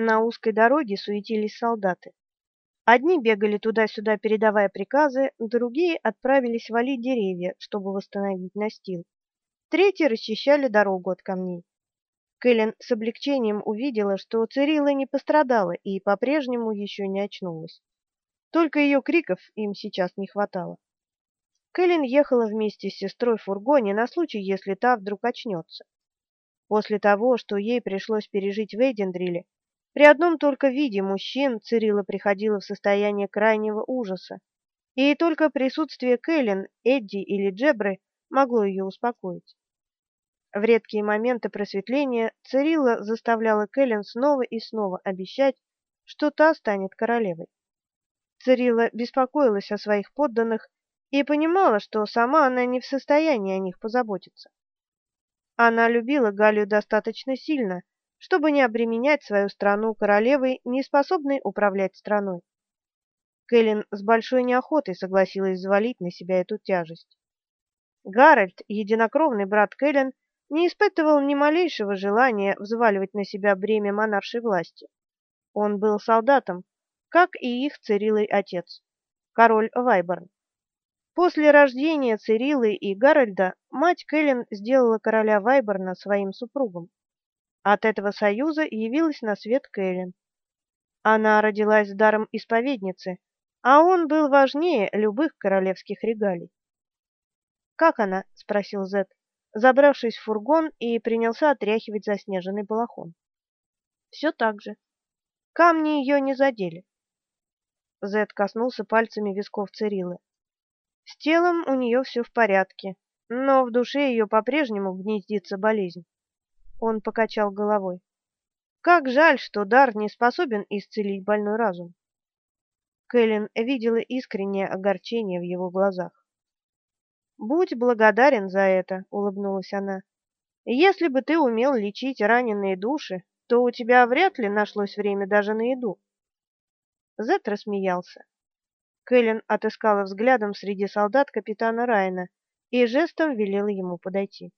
На узкой дороге суетились солдаты. Одни бегали туда-сюда, передавая приказы, другие отправились валить деревья, чтобы восстановить настил. Третьи расчищали дорогу от камней. Кэлен с облегчением увидела, что Цирилла не пострадала и по-прежнему еще не очнулась. Только ее криков им сейчас не хватало. Кэлен ехала вместе с сестрой в фургоне на случай, если та вдруг очнется. После того, что ей пришлось пережить в Эйдендриле, при одном только виде мужчин Цирилла приходила в состояние крайнего ужаса, и только присутствие Кэлен, Эдди или Джебры могло ее успокоить. В редкие моменты просветления Цирилла заставляла Кэлен снова и снова обещать, что та станет королевой. Цирилла беспокоилась о своих подданных и понимала, что сама она не в состоянии о них позаботиться. Она любила Галию достаточно сильно, чтобы не обременять свою страну королевой, не способной управлять страной. Кэлен с большой неохотой согласилась взвалить на себя эту тяжесть. Гарольд, единокровный брат Кэлен, не испытывал ни малейшего желания взваливать на себя бремя монаршей власти. Он был солдатом, как и их Цирилой отец, король Вайборн. После рождения Цирилы и Гарольда мать Кэлен сделала короля Вайборна своим супругом. От этого союза явилась на свет Кэлен. Она родилась с даром исповедницы, а он был важнее любых королевских регалий. «Как она?» — спросил Зет, забравшись в фургон и принялся отряхивать заснеженный балахон. «Все так же. Камни ее не задели». Зет коснулся пальцами висков Цирилы. С телом у нее все в порядке, но в душе ее по-прежнему гнездится болезнь. Он покачал головой. Как жаль, что дар не способен исцелить больной разум. Кэлен видела искреннее огорчение в его глазах. «Будь благодарен за это», — улыбнулась она. «Если бы ты умел лечить раненые души, то у тебя вряд ли нашлось время даже на еду». Зет рассмеялся. Кэлен отыскала взглядом среди солдат капитана Райна и жестом велела ему подойти.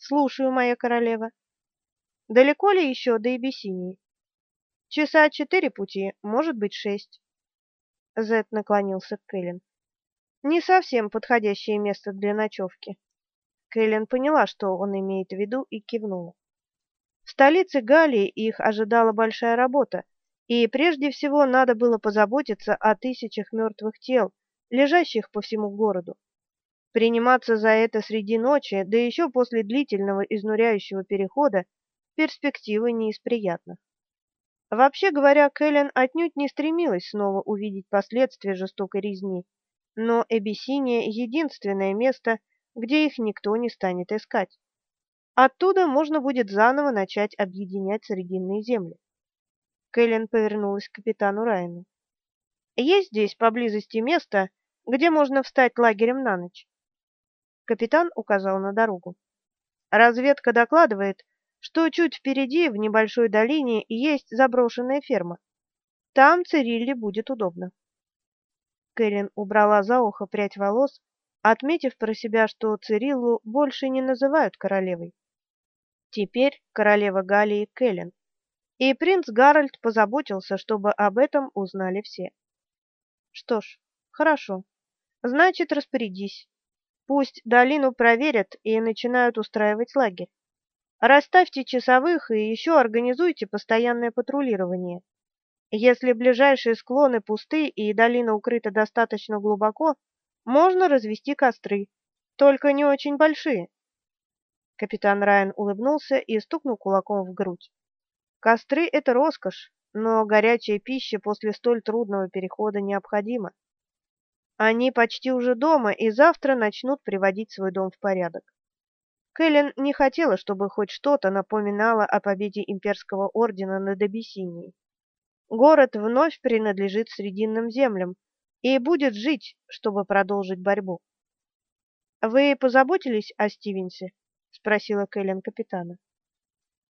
Слушаю, моя королева. Далеко ли еще до Эбиссинии? Часа четыре пути, может быть, шесть. Зет наклонился к Кэлен. Не совсем подходящее место для ночевки. Кэлен поняла, что он имеет в виду, и кивнула. В столице Галлии их ожидала большая работа, и прежде всего надо было позаботиться о тысячах мертвых тел, лежащих по всему городу. Приниматься за это среди ночи, да еще после длительного изнуряющего перехода, перспективы не из приятных. Вообще говоря, Кэлен отнюдь не стремилась снова увидеть последствия жестокой резни, но Эбиссиния — единственное место, где их никто не станет искать. Оттуда можно будет заново начать объединять Срединные земли. Кэлен повернулась к капитану Райану. «Есть здесь поблизости место, где можно встать лагерем на ночь?» Капитан указал на дорогу. Разведка докладывает, что чуть впереди, в небольшой долине, есть заброшенная ферма. Там Цирилле будет удобно. Кэрин убрала за ухо прядь волос, отметив про себя, что Цириллу больше не называют королевой. Теперь королева Галии Кэлен. И принц Гарольд позаботился, чтобы об этом узнали все. Что ж, хорошо. Значит, распорядись. Пусть долину проверят и начинают устраивать лагерь. Расставьте часовых и еще организуйте постоянное патрулирование. Если ближайшие склоны пусты и долина укрыта достаточно глубоко, можно развести костры, только не очень большие. Капитан Райан улыбнулся и стукнул кулаком в грудь. Костры — это роскошь, но горячая пища после столь трудного перехода необходима. Они почти уже дома и завтра начнут приводить свой дом в порядок. Кэлен не хотела, чтобы хоть что-то напоминало о победе имперского ордена над Абиссинией. Город вновь принадлежит Срединным землям и будет жить, чтобы продолжить борьбу. «Вы позаботились о Стивенсе?» — спросила Кэлен капитана.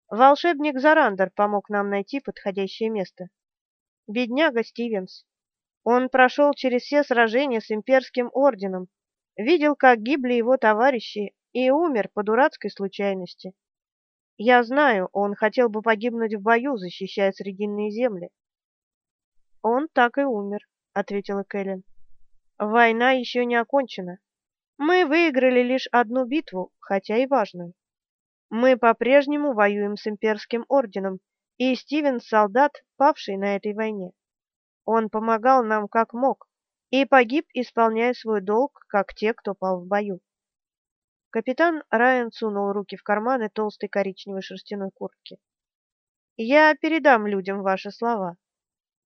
«Волшебник Зарандер помог нам найти подходящее место. Бедняга Стивенс. Он прошел через все сражения с имперским орденом, видел, как гибли его товарищи, и умер по дурацкой случайности. Я знаю, он хотел бы погибнуть в бою, защищая Срединные земли. Он так и умер, ответила Кэлен. Война еще не окончена. Мы выиграли лишь одну битву, хотя и важную. Мы по-прежнему воюем с имперским орденом, и Стивен — солдат, павший на этой войне. Он помогал нам как мог и погиб, исполняя свой долг, как те, кто пал в бою. Капитан Райан сунул руки в карманы толстой коричневой шерстяной куртки. «Я передам людям ваши слова.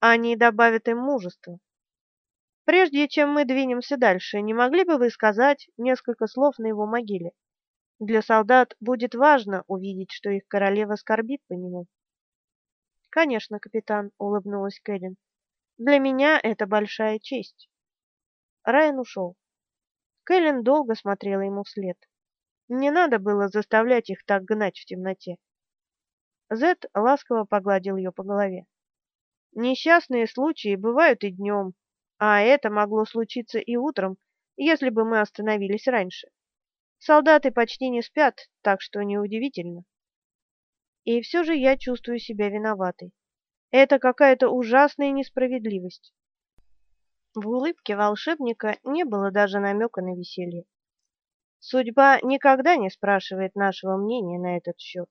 Они добавят им мужества. Прежде чем мы двинемся дальше, не могли бы вы сказать несколько слов на его могиле? Для солдат будет важно увидеть, что их королева скорбит по нему». «Конечно, капитан», — улыбнулась Кэлен. «Для меня это большая честь». Райан ушел. Кэлен долго смотрела ему вслед. Не надо было заставлять их так гнать в темноте. Зет ласково погладил ее по голове. Несчастные случаи бывают и днем, а это могло случиться и утром, если бы мы остановились раньше. Солдаты почти не спят, так что неудивительно. И все же я чувствую себя виноватой. Это какая-то ужасная несправедливость. В улыбке волшебника не было даже намека на веселье. Судьба никогда не спрашивает нашего мнения на этот счет.